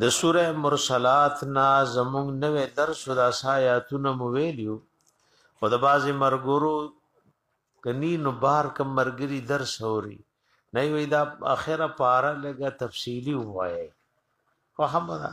د سوره مرسلات نا زمونږ نوې درس د آیاتونو مو ویلیو او د بازي مرګورو کني نو بار کم مرګري درس اوري نه وي دا اخره پارا لګه تفصیلی وایي وهمره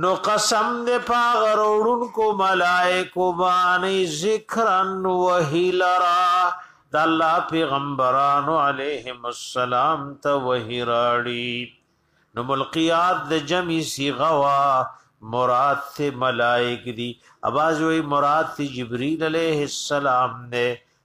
نو قسم دې پاغ روړون کو ملائکو باندې ذکرن وهیلرا د الله پیغمبرانو علیهم السلام ته وحی راړي نو ملقیات د جمع صیغه وا مراد ته ملائک دي اواز وی مراد ته جبرئیل علیه السلام نه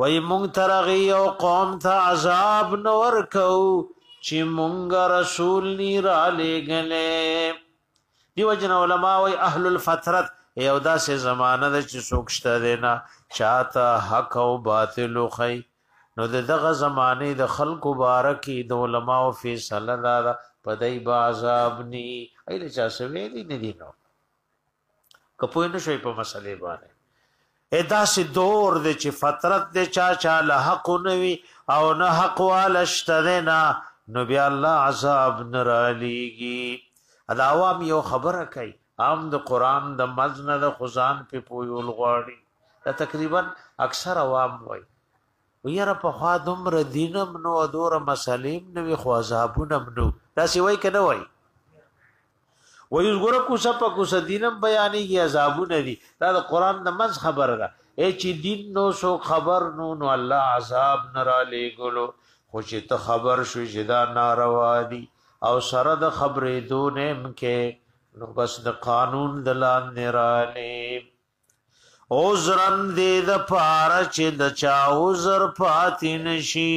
وای مونږ ترغی او قوم ته عذاب نور کو چې مونږ رسول نی را لګلې دیو جن علماء او اهل الفترت یو داسې زمانہ ده چې سوکشته ده نه چاته حق او باطل خو نو دغه زمانه د خلق مبارکي د علماء او فیصله ده پدای با عذاب ني ایله چا سوي دي نه دي نو که پوه نه شوي په مسلې باندې ادا سي دور د چې فطرت د چا چا له حق نوي او نه حق والشته نه نو بیا الله عذاب نرالیږي ادا عوام یو خبره کوي عام د قران د مزن د خزان په پویول غواړي دا تقریبا اکثر عوام وایي ویره په خوا دومر دینم نو دور مسلیم نو خو عذابونم نو دا سی وای کنه وای و یوز ګره کوسه په کوسه دینم بیانېږي عذابونه دي دا د قران د منځ خبره ده اے چې دین نو سو خبر نو نو الله عذاب نه را لېګلو خو چې ته خبر شوې چې دا ناروا دي او سره د خبرې دونم کې نو بس د قانون د لاندې را لې عذرن دې د پاره چې د چا عذر پاتې نشي